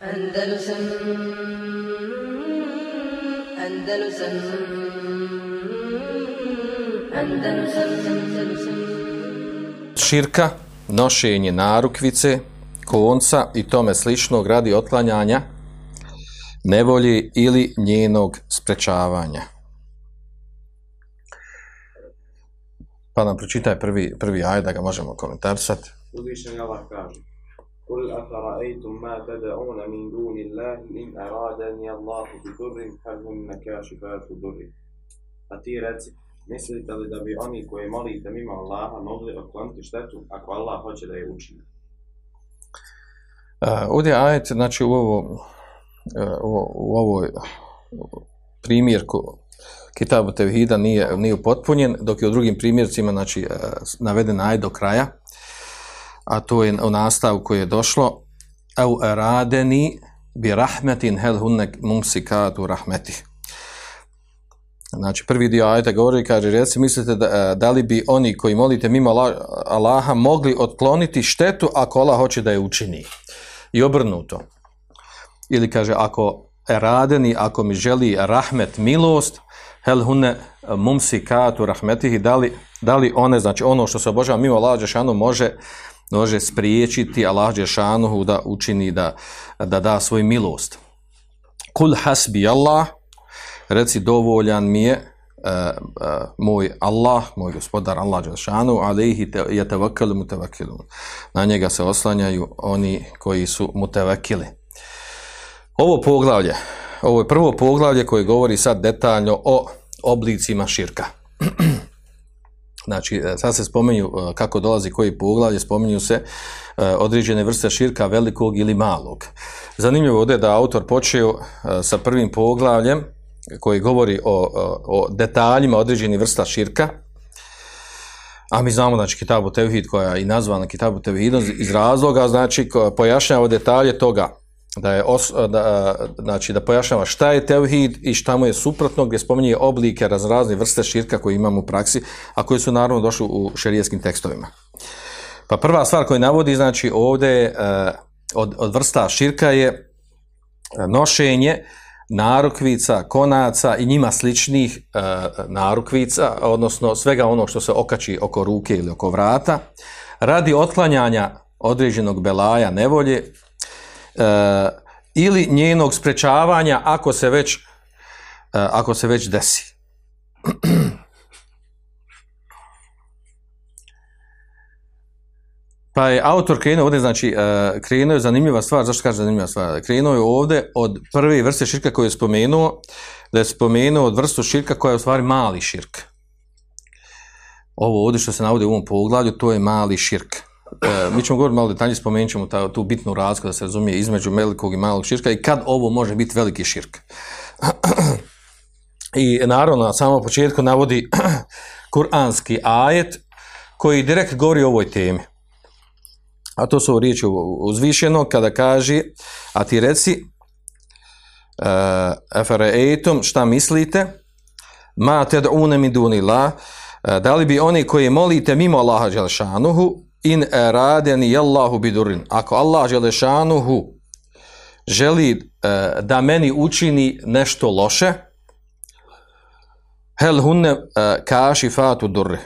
Andalusam Andalusam Andalusam Andalusam širka, nošenje narukvice, konca i tome sličnog radi otklanjanja nevolji ili njenog sprečavanja. Pa nam pročitaj prvi, prvi aj da ga možemo komentarisati. Uzvišen Allah kaže قل أفرأيتم ما تدعون من دون الله إن أرادني الله بضر هل هن كاشفات ضره A ti reci, mislite li da bi oni koji molite mimo Allaha mogli otkloniti štetu ako Allah hoće da je učini? Uh, ovdje je ajet, znači u, ovo, uh, u, u ovoj primjerku Kitabu Tevhida nije, nije upotpunjen, dok je u drugim primjercima znači, uh, naveden ajet do kraja, a to je u nastavu koje je došlo au radeni bi rahmetin hel hunne mumsikatu rahmetih. Znači, prvi dio ajta govori, kaže, reci, mislite da, da li bi oni koji molite mimo Allaha mogli otkloniti štetu ako Allah hoće da je učini? I obrnuto. Ili kaže, ako radeni, ako mi želi rahmet, milost, hel hunne mumsikatu rahmetih, da li, da li one, znači ono što se obožava mimo Allaha Đešanu može, može spriječiti Allah Đešanu da učini, da, da da svoju milost. Kul hasbi Allah, reci dovoljan mi je uh, uh, moj Allah, moj gospodar Allah Đelšanu, alaihi te, je mutevakilu. Na njega se oslanjaju oni koji su mutevakili. Ovo poglavlje, ovo je prvo poglavlje koje govori sad detaljno o oblicima širka. Znači, sad se spomenju kako dolazi koji poglavlje, spominju se određene vrste širka velikog ili malog. Zanimljivo je da autor počeo sa prvim poglavljem, koji govori o, o, detaljima određenih vrsta širka, a mi znamo, znači, Kitabu Tevhid, koja je i nazvana Kitabu Tevhid iz razloga, znači, pojašnjava detalje toga, da je os, da, znači, da pojašnjava šta je Tevhid i šta mu je suprotno, gdje spominje oblike razrazne vrste širka koje imamo u praksi, a koji su naravno došli u šerijskim tekstovima. Pa prva stvar koju navodi, znači, ovdje od, od vrsta širka je nošenje narukvica, konaca i njima sličnih e, narukvica, odnosno svega ono što se okači oko ruke ili oko vrata, radi otklanjanja određenog belaja, nevolje, e, ili njenog sprečavanja ako se već, e, ako se već desi. Pa je autor krenuo ovdje, znači, uh, krenuo je zanimljiva stvar, zašto kaže zanimljiva stvar? Krenuo je ovdje od prve vrste širka koju je spomenuo, da je spomenuo od vrstu širka koja je u stvari mali širk. Ovo ovdje što se navodi u ovom poglavlju, to je mali širk. Uh, mi ćemo govoriti malo detaljnije, spomenut ćemo tu bitnu razliku da se razumije između velikog i malog širka i kad ovo može biti veliki širk. I naravno, na samom početku navodi kuranski ajet koji direkt govori o ovoj temi. A to su riječi uzvišeno kada kaže, a ti reci, efereitum, šta mislite, ma ted'une mi dunila, da li bi oni koji molite mimo Allaha Đelešanuhu, in radeni Allahu bidurin, ako Allah Đelešanuhu želi da meni učini nešto loše, Hel hunne uh, kaši fatu durre.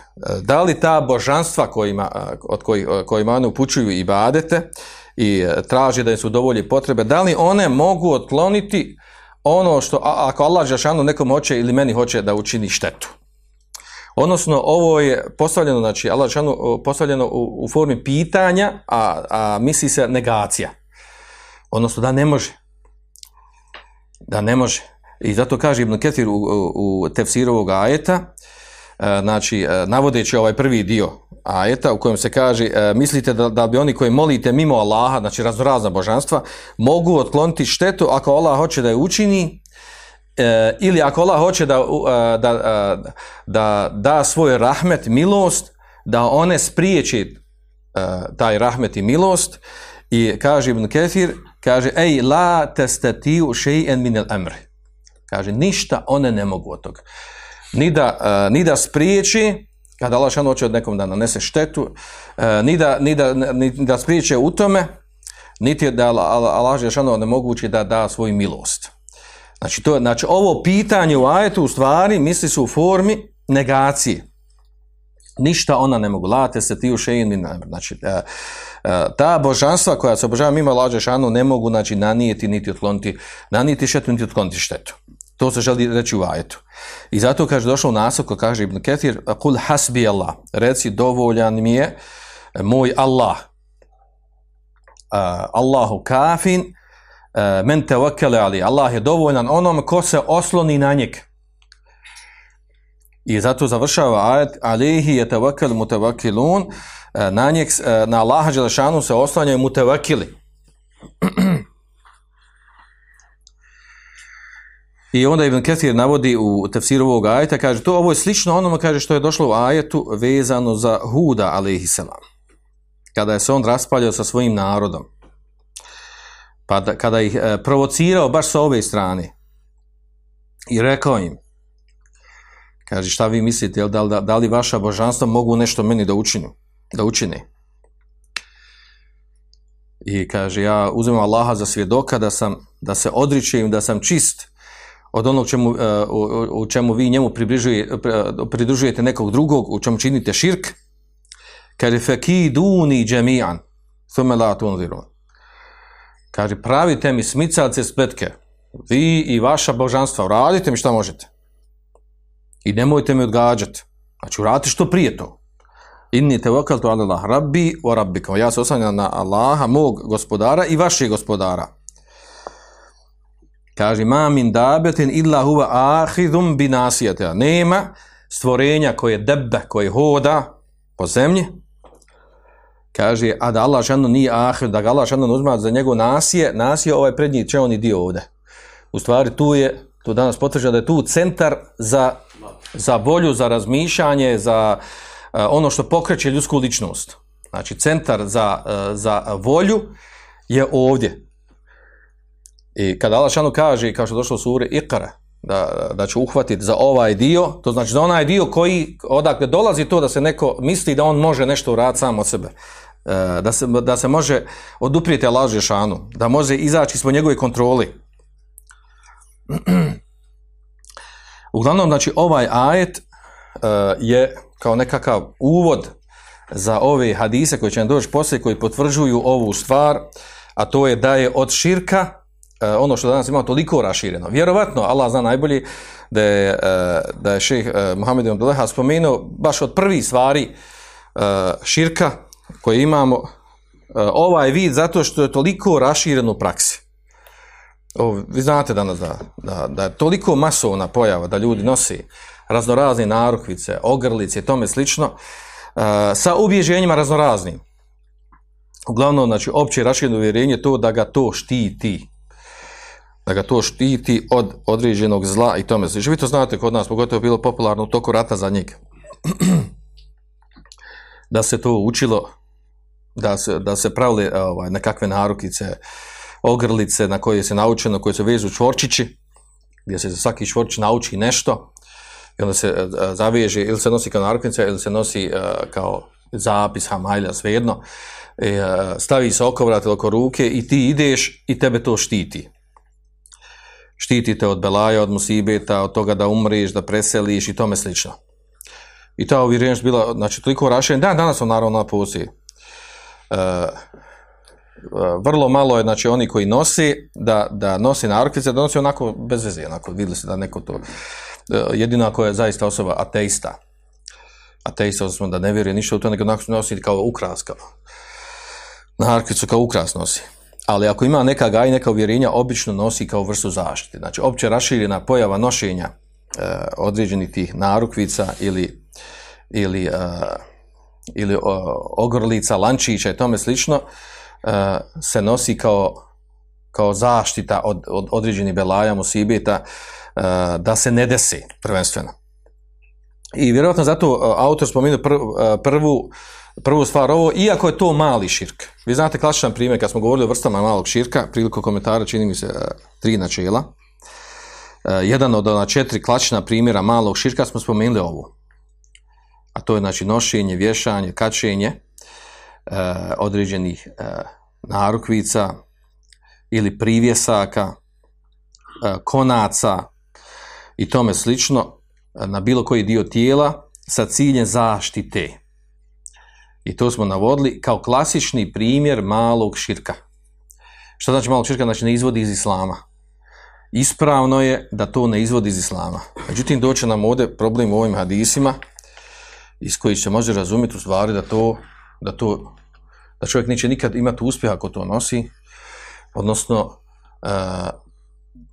Da li ta božanstva kojima, uh, od koji, uh, kojima one upućuju i badete i traži da im su dovolje potrebe, da li one mogu otkloniti ono što, ako Allah Žešanu nekom hoće ili meni hoće da učini štetu. Odnosno, ovo je postavljeno, znači, Allah postavljeno u, u formi pitanja, a, a misli se negacija. Odnosno, da ne može. Da ne može. I zato kaže Ibn Ketir u, u, u tefsiru ovog ajeta, znači, navodeći ovaj prvi dio ajeta u kojem se kaže, mislite da, da bi oni koji molite mimo Allaha, znači raznorazna božanstva, mogu otkloniti štetu ako Allah hoće da je učini, ili ako Allah hoće da, da, da, da da svoj rahmet, milost, da one spriječi taj rahmet i milost, i kaže Ibn Ketir, kaže, ej, la testatiju še'en minel emri Kaže, ništa one ne mogu od toga. Ni da, ni da spriječi, kada Allah hoće od nekom da nanese štetu, ni, da, ni, da, ni da spriječe u tome, niti da Allah- Žešanu onemogući da da svoju milost. Znači, to, znači, ovo pitanje u ajetu u stvari misli su u formi negacije. Ništa ona ne mogu. Late se ti u amr. Znači, e, e, ta božanstva koja se obožava mimo Allah Žešanu ne mogu znači, nanijeti niti otkloniti, nanijeti štetu niti otkloniti štetu. To se želi reći u ajetu. I zato kaže došlo u nastavku, kaže Ibn Ketir, kul hasbi Allah, reci dovoljan mi je moj Allah. Allahu kafin, uh, men tevakkale ali. Allah je dovoljan onom ko se osloni na njeg. I zato završava ajet, alihi je tevakkel mutevakilun, uh, na njeg, uh, na Allaha Đelešanu se oslanjaju mutevakili. I onda Ibn Kathir navodi u tefsiru ovog ajeta, kaže, to ovo je slično onome, kaže, što je došlo u ajetu vezano za Huda, alaihissalam. Kada je se on raspaljao sa svojim narodom. Pa da, kada ih e, provocirao baš sa ove strane. I rekao im, kaže, šta vi mislite, jel, da, da, da li vaša božanstva mogu nešto meni da učinu, da učine? I kaže, ja uzmem Allaha za svjedoka da sam, da se odričem, da sam čist od onog čemu, e, u, čemu vi njemu pridružujete nekog drugog, u čemu činite širk, kaže fekiduni džemijan, thume la tunzirun. Kaže, pravite mi smicalce spletke, vi i vaša božanstva, uradite mi šta možete. I nemojte mi odgađati. Znači, uradite što prije to. Inni te vokaltu Allah, rabbi wa rabbikom. Ja se oslanjam na Allaha, mog gospodara i vašeg gospodara. Kaže, ma min dabetin illa huva ahidum. Nema stvorenja koje debe, koje hoda po zemlji. Kaže, a da Allah nije ahid, da ga Allah uzma za njegov nasije, nasije ovaj prednji čeoni dio ovde. U stvari tu je, tu danas potvrđa da je tu centar za, za volju, za razmišljanje, za uh, ono što pokreće ljudsku ličnost. Znači, centar za, uh, za volju je ovdje. I kada Allah šanu kaže, kao što je došlo u suri Iqara, da, da će uhvatiti za ovaj dio, to znači za onaj dio koji, odakle dolazi to da se neko misli da on može nešto uraditi sam od sebe. E, Da se, da se može oduprijeti Allah šanu, da može izaći ispod njegove kontroli. Uglavnom, znači, ovaj ajet e, je kao nekakav uvod za ove hadise koji će nam doći poslije, koji potvrđuju ovu stvar, a to je da je od širka ono što danas imamo toliko rašireno. Vjerovatno, Allah zna najbolje da je, e, da je šeh e, Muhammed ibn Abdullah spomenuo baš od prvih stvari e, širka koje imamo e, ovaj vid zato što je toliko raširen u praksi. Ovo, vi znate danas da, da, da je toliko masovna pojava da ljudi nosi raznorazne narukvice, ogrlice i tome slično, sa ubježenjima raznoraznim. Uglavnom, znači, opće rašireno uvjerenje je to da ga to štiti. Da ga to štiti od određenog zla i tome slično. Vi to znate kod nas, pogotovo je bilo popularno u toku rata za njeg. da se to učilo, da se, da se pravile ovaj, nekakve narukice, ogrlice na koje se naučeno, koje se vežu čvorčići, gdje se za svaki čvorčić nauči nešto, i onda se e, zaveže, ili se nosi kao narukvica, ili se nosi e, kao zapis, hamajlja, svejedno, e, stavi se oko vrata ili oko ruke i ti ideš i tebe to štiti. Štiti te od belaja, od musibeta, od toga da umriš, da preseliš i tome slično. I ta uvjerenjost bila, znači, toliko rašen, dan danas on naravno postoji. E, vrlo malo je, znači, oni koji nosi, da, da nosi narukvice, da nosi onako bez veze, onako, vidjeli se da neko to, jedino ako je zaista osoba ateista, ateista, odnosno da ne vjeruje ništa u to, nego nosi kao ukras, kao, narukvicu kao ukras nosi. Ali ako ima neka gaj, neka uvjerenja, obično nosi kao vrstu zaštite. Znači, opće raširena pojava nošenja e, određenih tih narukvica ili, ili, e, ili ogrlica, lančića i tome slično, e, se nosi kao, kao zaštita od, od određenih belaja, musibeta, e, da se ne desi prvenstveno. I vjerojatno zato e, autor spomenuo e, prvu, prvu stvar ovo, iako je to mali širk. Vi znate klasičan primjer, kad smo govorili o vrstama malog širka, priliku komentara čini mi se e, tri načela. Jedan od ona četiri klasična primjera malog širka smo spomenuli ovo. A to je znači nošenje, vješanje, kačenje određenih narukvica ili privjesaka, konaca i tome slično na bilo koji dio tijela sa ciljem zaštite. I to smo navodili kao klasični primjer malog širka. Šta znači malog širka? Znači ne izvodi iz islama. Ispravno je da to ne izvodi iz islama. Međutim, doće nam ovdje problem u ovim hadisima iz kojih se može razumjeti u stvari da to, da to, da čovjek neće nikad imati uspjeha ako to nosi, odnosno e,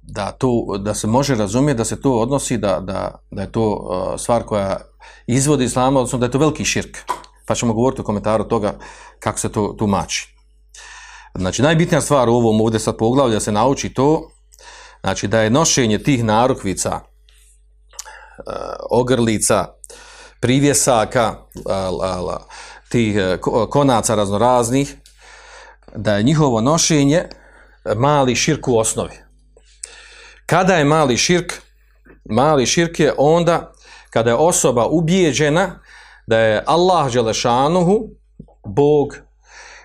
da, to, da se može razumjeti da se to odnosi da, da, da je to e, stvar koja izvodi iz islama, odnosno da je to veliki širk. Pa ćemo govoriti u komentaru toga kako se to tumači. Znači, najbitnija stvar u ovom ovdje sad poglavlja se nauči to, znači da je nošenje tih narukvica, e, ogrlica, privjesaka, tih e, konaca raznoraznih, da je njihovo nošenje mali širk u osnovi. Kada je mali širk? Mali širk je onda kada je osoba ubijeđena da je Allah Želešanuhu, Bog,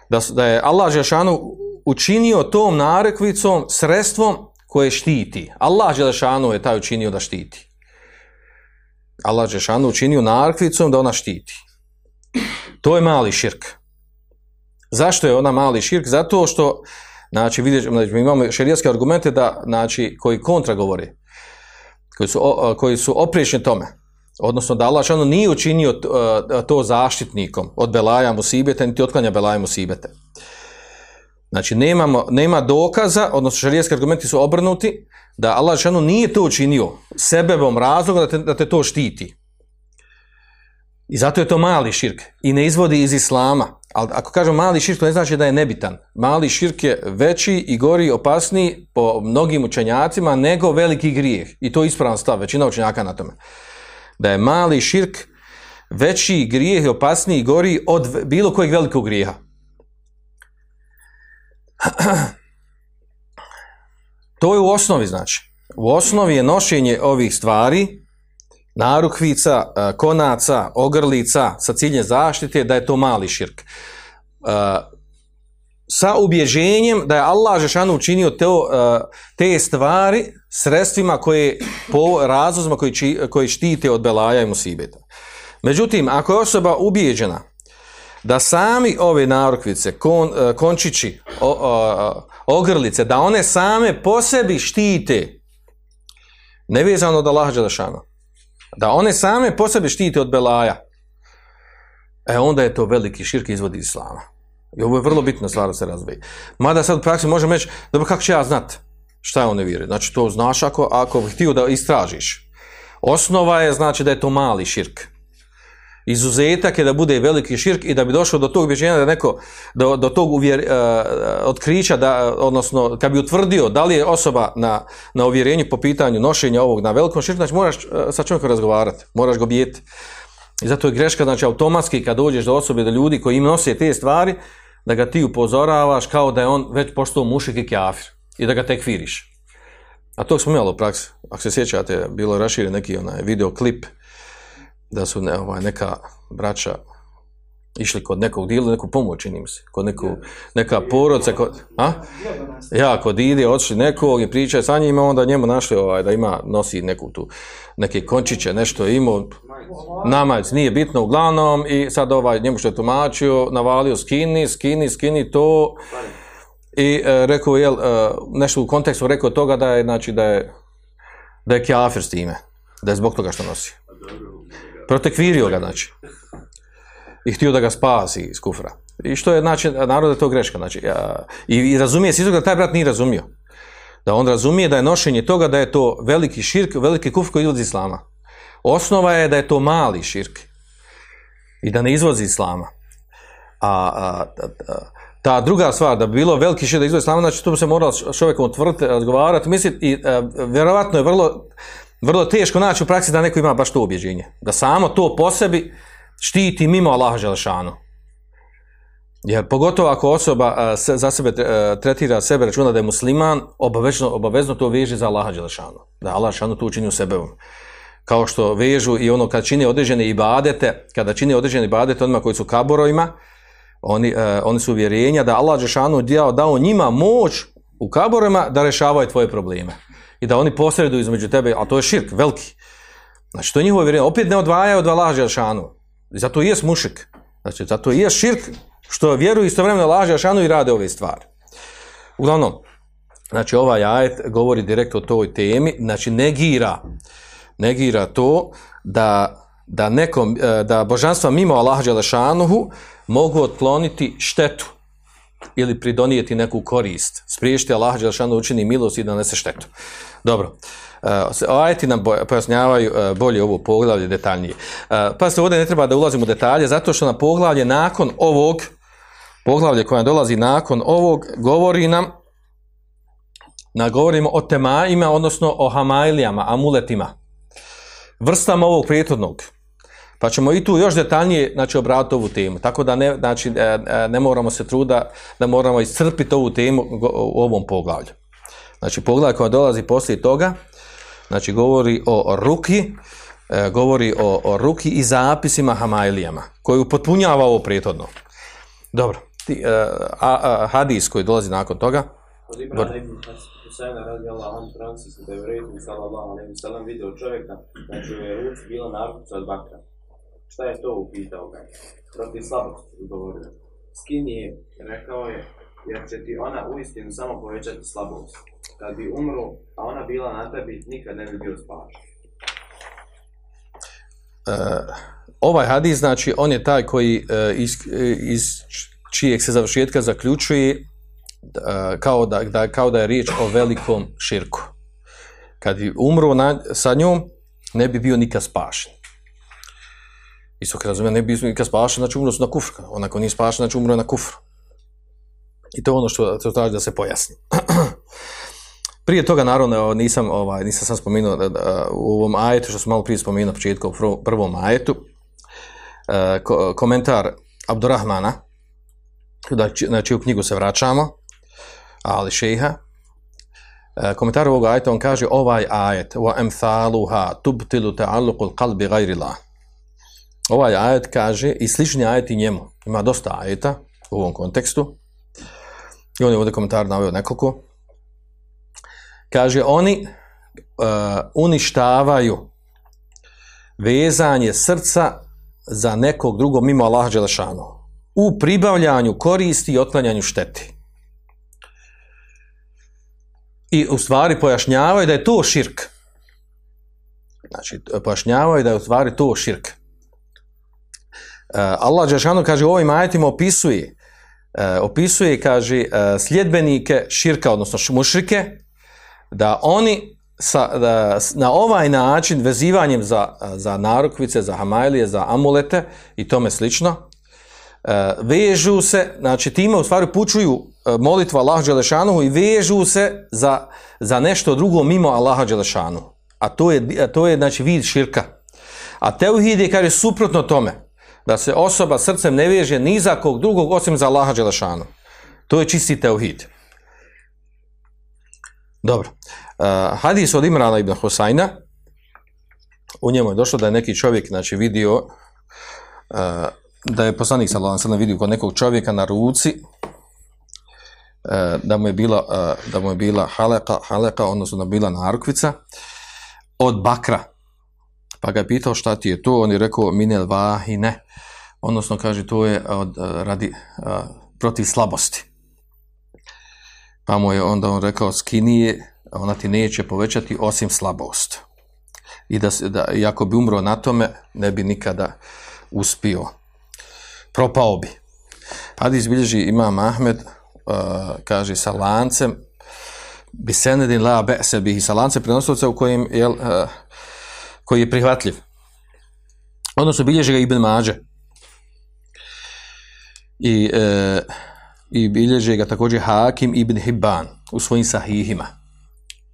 da, da je Allah Želešanuhu učinio tom narekvicom sredstvom koje štiti. Allah Želešanuhu je taj učinio da štiti. Allah Želešanuhu učinio narekvicom da ona štiti. To je mali širk. Zašto je ona mali širk? Zato što, znači, vidjet, znači, mi imamo šerijatske argumente da, znači, koji kontra govori, koji su, koji su opriječni tome. Odnosno da Allah šanu nije učinio to zaštitnikom od belaja musibete, niti otklanja belaja musibete. Znači, nemamo, nema dokaza, odnosno šarijetski argumenti su obrnuti, da Allah šanu nije to učinio sebebom razloga da da te to štiti. I zato je to mali širk. I ne izvodi iz islama. Ali ako kažem mali širk, to ne znači da je nebitan. Mali širk je veći i gori opasniji po mnogim učenjacima nego veliki grijeh. I to je ispravan stav, većina učenjaka na tome da je mali širk veći grijeh i opasniji i gori od bilo kojeg velikog grijeha. To je u osnovi znači. U osnovi je nošenje ovih stvari, narukvica, e, konaca, ogrlica sa ciljem zaštite, da je to mali širk. E, sa ubježenjem da je Allah Žešanu učinio to, e, te stvari sredstvima koje, po razlozima koji, či, koji štite od belaja i musibeta. Međutim, ako je osoba ubijeđena da sami ove narukvice, kon, e, končići, o, o, ogrlice, da one same po sebi štite, nevezano od Allaha Đelešana, da one same po sebi štite od belaja, e onda je to veliki širk izvodi islama. I ovo je vrlo bitna stvar da se razvije. Mada sad u praksi možemo reći, dobro kako ću ja znat šta je on vjeruje? Znači to znaš ako, ako bi htio da istražiš. Osnova je znači da je to mali širk. Izuzetak je da bude veliki širk i da bi došlo do tog objeđenja da neko, do, do tog uvjer, uh, otkrića, da, odnosno kad bi utvrdio da li je osoba na, na uvjerenju po pitanju nošenja ovog na velikom širku, znači moraš uh, sa čovjekom razgovarati, moraš ga bijeti. I zato je greška, znači automatski kad dođeš do osobe, do ljudi koji im nose te stvari, da ga ti upozoravaš kao da je on već postao mušik i kjafir i da ga tekfiriš. A to smo imali u praksi. Ako se sjećate, bilo raširen neki onaj videoklip da su ne, ovaj, neka braća išli kod nekog dila, neku pomoć, čini mi se, kod neku, neka porodca, kod, a? Ja, kod ide, odšli nekog i pričaju sa njima, onda njemu našli ovaj, da ima, nosi neku tu, neke končiće, nešto imao, namac, nije bitno uglavnom, i sad ovaj, njemu što je tumačio, navalio skini, skini, skini to, i e, rekao, jel, e, nešto u kontekstu rekao toga da je, znači, da je, da je kjafir s time, da je zbog toga što nosi. Protekvirio ga, znači i htio da ga spasi iz kufra. I što je, znači, narod je to greška. Znači, i, i razumije se da taj brat nije razumio. Da on razumije da je nošenje toga da je to veliki širk, veliki kufr koji izvozi islama. Osnova je da je to mali širk i da ne izvozi islama. A, a, a ta druga stvar, da bi bilo veliki širk da izvozi islama, znači to bi se moralo s čovjekom otvrti, razgovarati, misliti i a, vjerovatno je vrlo, vrlo teško naći u praksi da neko ima baš to objeđenje. Da samo to po sebi štiti mimo Allaha Želešanu. Jer pogotovo ako osoba uh, se, za sebe uh, tretira sebe, računa da je musliman, obavezno, obavezno to veže za Allaha Želešanu. Da Allah Želešanu to učini u sebevom. Kao što vežu i ono kad čini određene ibadete, kada čini određene ibadete onima koji su kaborovima, Oni, e, oni su uvjerenja da Allah Žešanu dao, dao njima moć u kaborima da rješavaju tvoje probleme. I da oni posreduju između tebe, a to je širk, veliki. Znači, to je njihovo uvjerenje. Opet ne odvajaju od Žešanu. I zato i je mušik. Znači, zato i je širk što vjeruju istovremeno Allah Žešanu i rade ove stvari. Uglavnom, znači ovaj ajet govori direktno o toj temi, znači negira, negira to da, da, nekom, e, da božanstva mimo Allaha Đelešanuhu mogu otkloniti štetu ili pridonijeti neku korist. Spriješiti Allah Đelešanuhu učini milost i da nese štetu. Dobro. Uh, ajeti nam pojasnjavaju uh, bolje ovo poglavlje detaljnije. Uh, pa se ovdje ne treba da ulazimo u detalje, zato što na poglavlje nakon ovog, poglavlje koje dolazi nakon ovog, govori nam na govorimo o temaima, odnosno o hamailijama, amuletima, vrstama ovog prijetodnog. Pa ćemo i tu još detaljnije znači, obratiti ovu temu. Tako da ne, znači, e, e, ne moramo se truda da moramo iscrpiti ovu temu u ovom poglavlju. Znači poglavlje koja dolazi poslije toga, znači govori o, ruki, e, govori o, o ruki i zapisima hamailijama, koji upotpunjava ovo prijetodno. Dobro, ti, a, a, hadis koji dolazi nakon toga, Od Ibrana ibn Husayna radi Allah, on prenosi da je vrednik sallallahu alaihi sallam vidio čovjeka, znači u ruci bila narukca od bakra. Šta je to upitao ga? Protiv slabosti govorio. Skini je, rekao je, jer će ti ona uistinu samo povećati slabost. Kad bi umro, a ona bila na tebi, nikad ne bi bio spašen. ovaj hadis, znači, on je taj koji e, iz, e, iz čijeg se završetka zaključuje e, kao, da, da, kao da je riječ o velikom širku. Kad bi umro na, sa njom, ne bi bio nikad spašen. Isto kad razumijem, ne bi nikad spašen, znači umro su na kufru. Onako nije spašen, znači umro je na kufru. I to je ono što, što traži da se pojasni. Prije toga, naravno, nisam, ovaj, nisam sam spomenuo da, da, u ovom ajetu, što sam malo prije spomenuo na početku, u prvo- prvom ajetu, e, ko- komentar Abdurrahmana, da, na čiju knjigu se vraćamo, Ali Šeha, e, komentar ovog ajeta, on kaže ovaj ajet, wa emthaluha tubtilu ta'alluqul qalbi gajri. Ovaj ajet kaže, i slični ajeti njemu, ima dosta ajeta u ovom kontekstu, i on je ovdje komentar naveo nekoliko, kaže oni uh, uništavaju vezanje srca za nekog drugog mimo Allaha Đelešanu u pribavljanju koristi i otklanjanju šteti. I u stvari pojašnjavaju da je to širk. Znači, pojašnjavaju da je u stvari to širk. Uh, Allah Đelešanu kaže u ovim ajetima opisuje uh, opisuje, kaže, uh, sljedbenike širka, odnosno mušrike, da oni sa, da, na ovaj način vezivanjem za, za narukvice, za hamajlije, za amulete i tome slično, vežu se, znači time u stvari pučuju molitva Allah Đelešanuhu i vežu se za, za nešto drugo mimo Allaha Đelešanuhu. A to je, a to je znači vid širka. A teuhid je, kaže, suprotno tome, da se osoba srcem ne veže ni za kog drugog osim za Allaha Đelešanuhu. To je čisti teuhid. Dobro. Uh, hadis od Imrana ibn Husajna, u njemu je došlo da je neki čovjek znači, vidio, uh, da je poslanik sallallahu alejhi vidio kod nekog čovjeka na ruci, uh, da mu je bila, da mu je bila haleka, haleka, odnosno da bila narukvica, od bakra. Pa ga pitao šta ti je to, on je rekao minel vahine, odnosno kaže to je od, uh, radi, uh, protiv slabosti. Pa mu je onda on rekao skini je, ona ti neće povećati osim slabost. I da, se- da i ako bi umro na tome, ne bi nikada uspio. Propao bi. Hadis bilježi Imam Ahmed, kaže sa lancem, bi senedin la be'se bihi, sa lancem prenosovca u kojim, jel, uh, koji je prihvatljiv. Odnosno bilježi ga Ibn Mađe. I, e, i bilježe ga također Hakim ibn Hibban u svojim sahihima.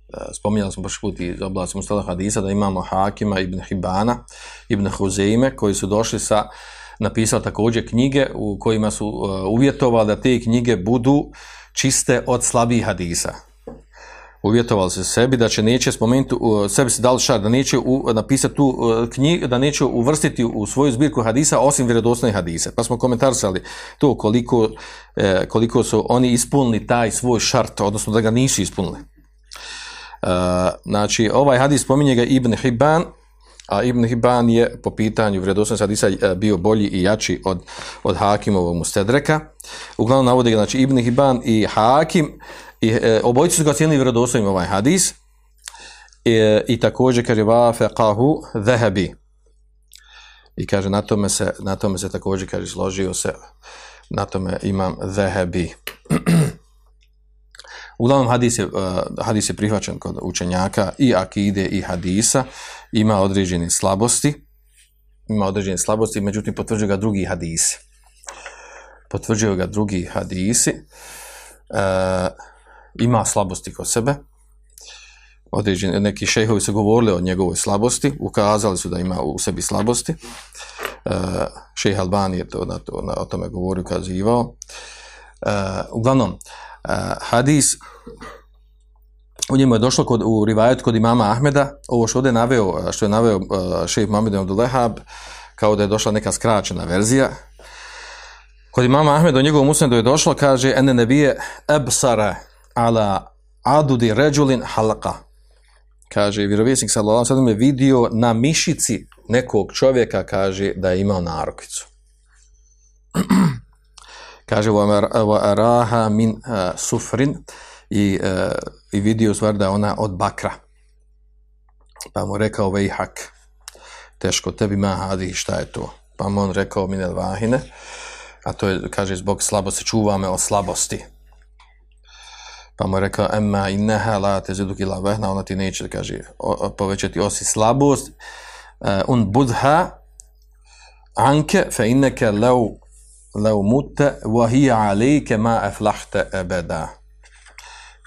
E, Spominjali smo baš put iz oblasti Mustalah Hadisa da imamo Hakima ibn Hibbana, ibn Huzeime koji su došli sa napisali također knjige u kojima su uh, uvjetovali da te knjige budu čiste od slabih hadisa. Uvjetovali se sebi da će neće spomenuti, sebi se dali šar, da neće napisati tu knjigu, da neće uvrstiti u svoju zbirku hadisa osim vjerodostojnih hadisa. Pa smo komentarisali to koliko, e, koliko su oni ispunili taj svoj šart, odnosno da ga nisu ispunili. E, znači, ovaj hadis spominje ga Ibn Hibban, a Ibn Hibban je po pitanju vjerodostojnih hadisa e, bio bolji i jači od, od Hakimovog Mustedreka. Uglavnom navode ga znači, Ibn Hibban i Hakim, i, e, obojice su ga cijenili vjerodostojnim ovaj hadis. E, I također kaže vafeqahu zahabi. I kaže na tome se, na tome se također kaže složio se na tome imam zahabi. Uglavnom hadis je, uh, hadis je prihvaćen kod učenjaka i akide i hadisa, ima određene slabosti, ima određene slabosti, međutim potvrđuju ga drugi hadisi. Potvrđuju ga drugi hadisi, uh, ima slabosti kod sebe, određeni, neki šejhovi su govorili o njegovoj slabosti, ukazali su da ima u sebi slabosti. Uh, šejh Albani je to, na to, na, o tome govorio, ukazivao. Uh, uglavnom, uh, hadis, u njemu je došlo kod, u rivajet kod imama Ahmeda, ovo što ovdje naveo, što je naveo uh, šejh Mohamed Abdulehab, kao da je došla neka skraćena verzija. Kod imama Ahmeda u njegovom usnedu je došlo, kaže, ene nebije ebsara ala adudi ređulin halaka. Kaže, vjerovjesnik sallallahu sellem je vidio na mišici nekog čovjeka, kaže, da je imao narukvicu. kaže, wa araha min uh, sufrin i, uh, i vidio stvar da je ona od bakra. Pa mu rekao, vejhak, teško tebi ma hadi, šta je to? Pa mu on rekao, minel vahine, a to je, kaže, zbog slabosti, čuva me od slabosti. Pa mu je rekao, emma inneha la teziduki la vehna, ona ti neće, kaže, povećati osi slabost, uh, un budha anke fe inneke leu, mute, wa hiya alejke ma eflahte ebeda.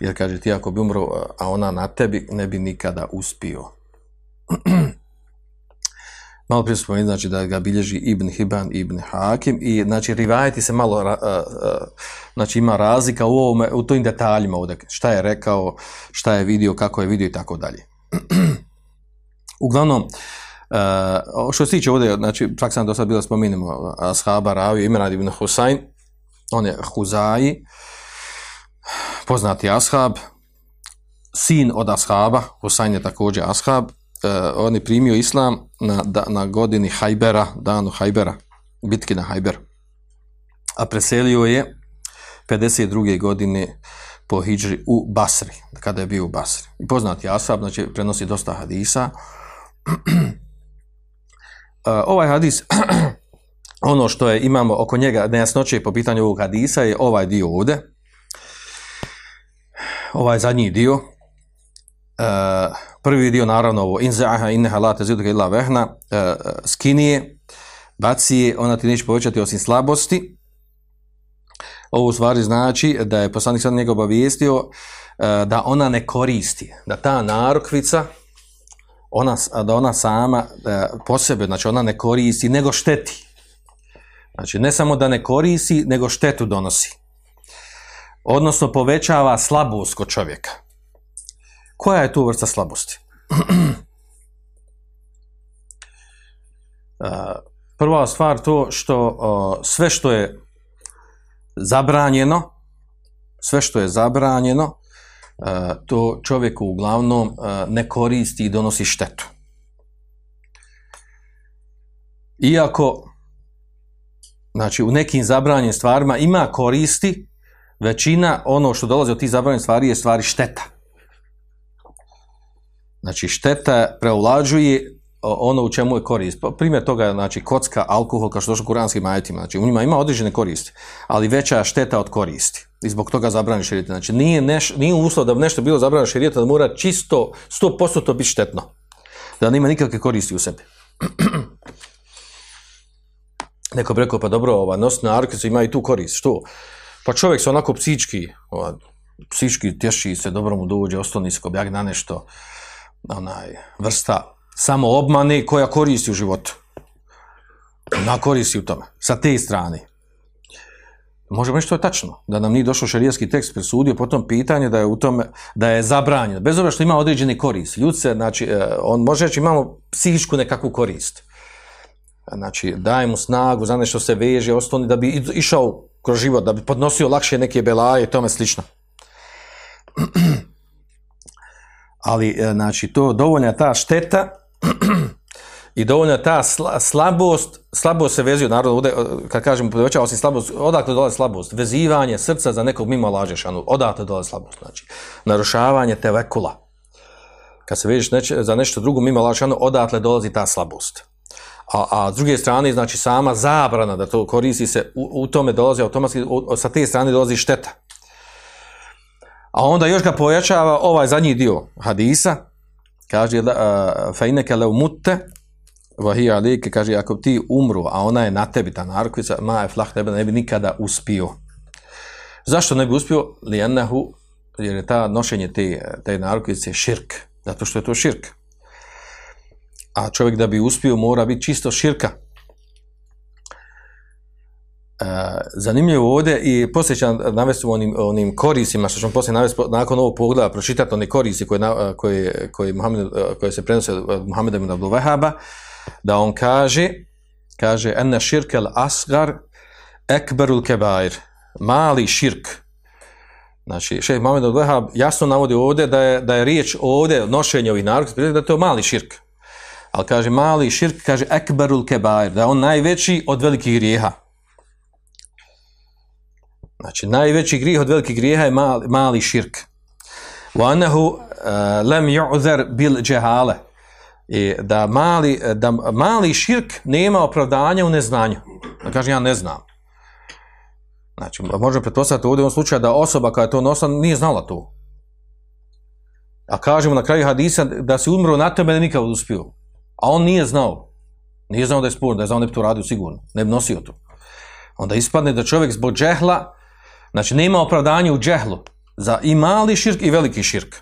Jer kaže, ti ako bi umro, a ona na tebi, ne bi nikada uspio. malo prije spomenuti, znači da ga bilježi Ibn Hibban, Ibn Hakim i znači rivajeti se malo, znači ima razlika u ovome, u tojim detaljima ovdje, šta je rekao, šta je vidio, kako je vidio i tako dalje. Uglavnom, uh, što se tiče ovdje, znači čak sam do sada bilo spominimo ashaba Ravi, Imran ibn Husayn, on je Huzaji, poznati ashab, sin od ashaba, Husayn je također ashab, uh, on je primio islam na, na godini Hajbera, danu Hajbera, bitki na Hajber. A preselio je 52. godine po Hidžri u Basri, kada je bio u Basri. Poznati Asab, znači prenosi dosta hadisa. uh, ovaj hadis, ono što je imamo oko njega nejasnoće po pitanju ovog hadisa je ovaj dio ovde. Ovaj zadnji dio. Uh, prvi dio naravno ovo inzaha inneha la illa vehna uh, skinije baci je, ona ti neće povećati osim slabosti ovo u stvari znači da je poslanik sad njega obavijestio uh, da ona ne koristi da ta narukvica ona, da ona sama uh, po sebe, znači ona ne koristi nego šteti znači ne samo da ne koristi nego štetu donosi odnosno povećava slabost kod čovjeka koja je tu vrsta slabosti? Prva stvar to što sve što je zabranjeno, sve što je zabranjeno, to čovjeku uglavnom ne koristi i donosi štetu. Iako, znači u nekim zabranjenim stvarima ima koristi, većina ono što dolazi od tih zabranjenih stvari je stvari šteta. Znači, šteta preulađuje ono u čemu je korist. Primjer toga je, znači, kocka, alkohol, kao što došlo u kuranskim ajetima. Znači, u njima ima određene koristi, ali veća šteta od koristi. I zbog toga zabrani širijeta. Znači, nije, neš, nije uslov da bi nešto bilo zabrani širijeta, da mora čisto 100% to biti štetno. Da nema nikakve koristi u sebi. Neko bi rekao, pa dobro, ova, nosne arkice ima i tu korist. Što? Pa čovjek se onako psički, psički tješi se, dobro mu dođe, ostani se, ko na nešto, onaj, vrsta samo obmane koja koristi u životu. Na koristi u tome. Sa te strane. Možemo reći to je tačno, da nam nije došao šarijski tekst presudio potom pitanje da je u tome, da je zabranjeno, bez obzira što ima određeni korist. Ljud se, znači, e, on može reći imamo psihičku nekakvu korist. Znači, daje mu snagu, za nešto se veže, ostoni da bi išao kroz život, da bi podnosio lakše neke belaje i tome slično. Ali, e, znači, to dovoljna ta šteta i dovoljna ta sla- slabost, slabost se vezuje, naravno, ovdje, e, kad kažemo povećava se slabost, odakle dolazi slabost? Vezivanje srca za nekog mimo Allaha šanu, odakle dolazi slabost? Znači, narušavanje tevekula. Kad se vežeš neče- za nešto drugo mimo Allaha šanu, odatle dolazi ta slabost. A, a s druge strane, znači, sama zabrana da to koristi se, u, u tome dolazi automatski, u- sa te strane dolazi šteta. A onda još ga pojačava ovaj zadnji dio hadisa, kaže law mutta wa hiya alayka kaže ako ti umru a ona je na tebi ta narkovica ma je flah tebe ne bi nikada uspio. Zašto ne bi uspio? Lijenahu jer je ta nošenje te, te narkovice širk zato što je to širk a čovjek da bi uspio mora biti čisto širka E, zanimljivo ovdje i poslije ću navesti onim, onim korisima, što ćemo poslije navesti nakon ovog pogleda, pročitati one korisi koje, koje, koje, Muhammed, koje se prenose od Muhammeda ibn Abdul Wahaba, da on kaže, kaže, enne širkel asgar ekberul kebair, mali širk. Znači, šeh Muhammed Abdul Wahab jasno navodi ovdje da je, da je riječ ovdje, nošenje ovih narkotika, da je to mali širk. Ali kaže, mali širk, kaže ekberul kebair, da je on najveći od velikih grijeha. Znači, najveći grijeh od velikih grijeha je mali, mali širk. وَأَنَّهُ uh, لَمْ يُعْذَرْ bil džehale. I da mali, da mali širk nema opravdanja u neznanju. Da kaže, ja ne znam. Znači, možemo pretpostaviti ovdje u ovom slučaju da osoba koja je to nosila nije znala to. A kažemo na kraju hadisa da si umro na tebe ne bi nikad uspio. A on nije znao. Nije znao da je sporno, da je znao ne bi to radio sigurno. Ne bi nosio to. Onda ispadne da čovjek zbog džehla Znači, nema opravdanja u džehlu za i mali širk i veliki širk.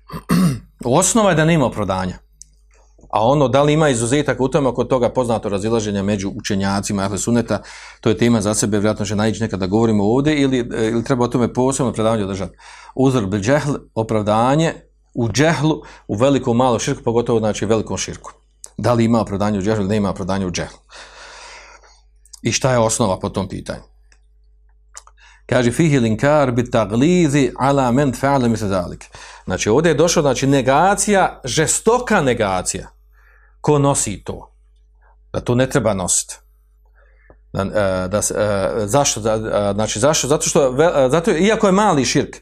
Osnova je da nema opravdanja. A ono, da li ima izuzetak u tome, oko toga poznato razilaženja među učenjacima Ahle Suneta, to je tema za sebe, vjerojatno će naići nekada govorimo ovdje, ili, ili treba o tome posebno predavanje održati. Uzor bil džehl, opravdanje u džehlu, u velikom malo širku, pogotovo znači velikom širku. Da li ima opravdanje u džehlu ili nema opravdanje u džehlu. I šta je osnova po tom pitanju? Kaže fihi linkar bi taglizi ala men fa'ala misle zalik. Znači ovdje je došlo znači negacija, žestoka negacija. Ko nosi to? Da to ne treba nositi. Da, e, da, e, zašto? Da, e, znači zašto? Zato što, zato, iako je mali širk,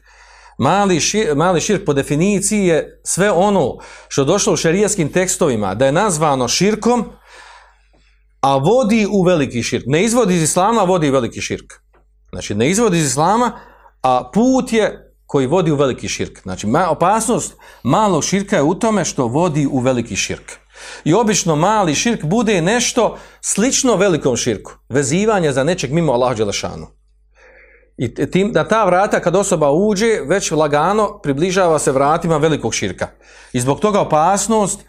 mali, šir, mali širk po definiciji je sve ono što došlo u šerijskim tekstovima da je nazvano širkom, a vodi u veliki širk. Ne izvodi iz islama, a vodi u veliki širk. Znači, ne izvodi iz islama, a put je koji vodi u veliki širk. Znači, opasnost malog širka je u tome što vodi u veliki širk. I obično mali širk bude nešto slično velikom širku. Vezivanje za nečeg mimo Allah Đelešanu. I tim, da ta vrata kad osoba uđe, već lagano približava se vratima velikog širka. I zbog toga opasnost,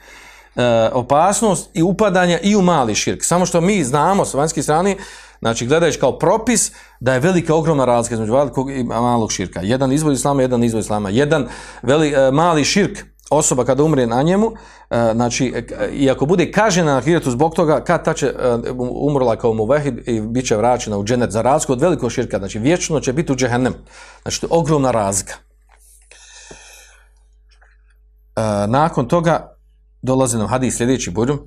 e, opasnost i upadanja i u mali širk. Samo što mi znamo s vanjske strane, znači gledajući kao propis, da je velika ogromna razlika između velikog i malog širka. Jedan izvod islama, jedan izvod islama. Jedan veli, e, mali širk, osoba kada umre na njemu, e, znači, e, i ako bude kažena na ahiretu zbog toga, kad ta će e, umrla kao muvehid i bit će vraćena u dženet za razliku od velikog širka, znači vječno će biti u džehennem. Znači, to je ogromna razlika. Nakon toga dolazi nam hadis sljedeći budžum.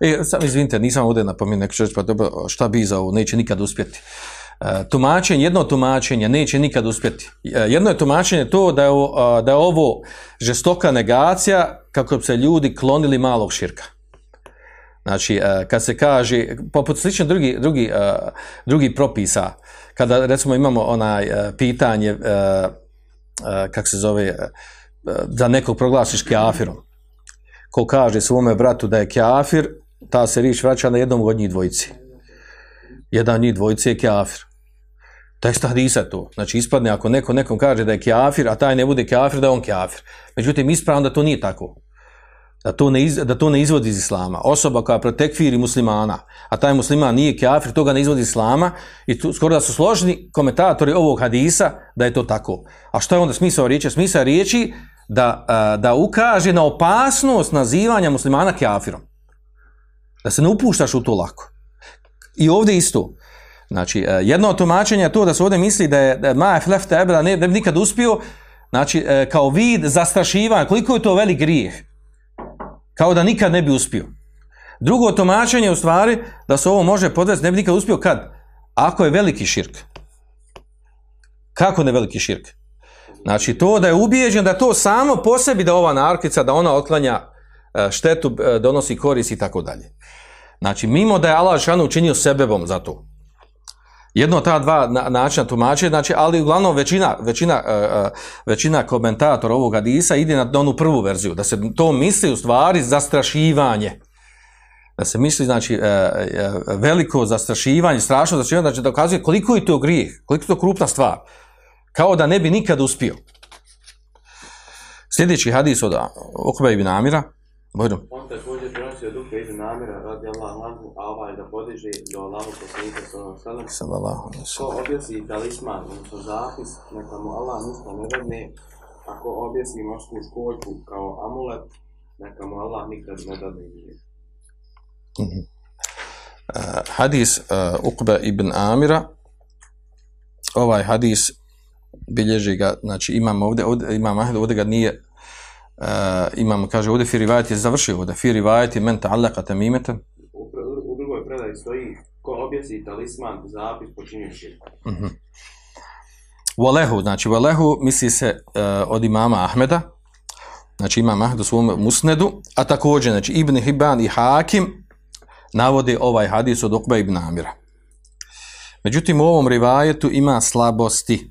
E, sam izvinite, nisam ovdje napomenuo neko će reći, pa dobro, šta bi za ovo, neće nikad uspjeti. E, tumačenje, jedno tumačenje neće nikad uspjeti. E, jedno je tumačenje to da je, da je ovo žestoka negacija kako bi se ljudi klonili malog širka. Znači, e, kad se kaže, poput slično drugi, drugi, drugi propisa, kada recimo imamo onaj pitanje, e, e, kak se zove, da nekog proglasiš kjafirom. Ko kaže svome bratu da je kjafir, ta se riječ vraća na jednom od njih dvojici. Jedan od njih dvojici je kjafir. Hadisa je to. Znači ispadne ako neko nekom kaže da je kjafir, a taj ne bude kjafir, da je on kjafir. Međutim, ispravno da to nije tako. da to, ne iz, da to ne izvodi iz islama. Osoba koja protekfiri muslimana, a taj musliman nije kafir, toga ne izvodi iz islama i tu, skoro da su složni komentatori ovog hadisa da je to tako. A što je onda smisao riječi? Smisao riječi da, da ukaže na opasnost nazivanja muslimana kafirom. Da se ne upuštaš u to lako. I ovdje isto. Znači, e, jedno od tumačenja je to da se ovdje misli da je, Ma'af left da ne, ne bi nikad uspio, znači, e, kao vid zastrašivanja, koliko je to velik grijeh. Kao da nikad ne bi uspio. Drugo tumačenje je u stvari da se ovo može podvesti, ne bi nikad uspio kad? Ako je veliki širk. Kako ne veliki širk? Znači, to da je ubijeđen da to samo po sebi da ova narkica, da ona otklanja e, štetu, donosi koris i tako dalje. Znači, mimo da je Allah šanu učinio sebebom za to. Jedno ta dva na, načina tumačenja, znači, ali uglavnom većina, većina, uh, većina komentatora ovog hadisa ide na, onu prvu verziju, da se to misli u stvari zastrašivanje. Da se misli, znači, uh, veliko zastrašivanje, strašno zastrašivanje, znači da dokazuje koliko je to grijeh, koliko je to krupna stvar. Kao da ne bi nikad uspio. Sljedeći hadis od Okba ibn Amira, Bojdu. On također ibn Amira radi Allah anhu, a ovaj da podiže do Allahu poslanika sallallahu alejhi ve sellem. Ko objesi talisman, odnosno zapis, neka mu Allah ništa ne dadne. Ako objesi morsku školjku kao amulet, neka mu Allah nikad ne dadne nije. Uh, hadis uh, Ukba ibn Amira, ovaj hadis bilježi ga, znači imam ovdje, ovdje imam Ahmed, ovdje ga nije, uh, imam, kaže, ovdje Firivajet je završio ovdje, Firivajet je men ta'allaka tamimeten, U, u drugoj predaji stoji ko objesi talisman, zapis počinju širk. Walehu, znači Walehu misli se uh, od imama Ahmeda, znači imam Ahmed u svom musnedu, a također, znači Ibn Hibban i Hakim navode ovaj hadis od Ukba ibn Amira. Međutim, u ovom rivajetu ima slabosti.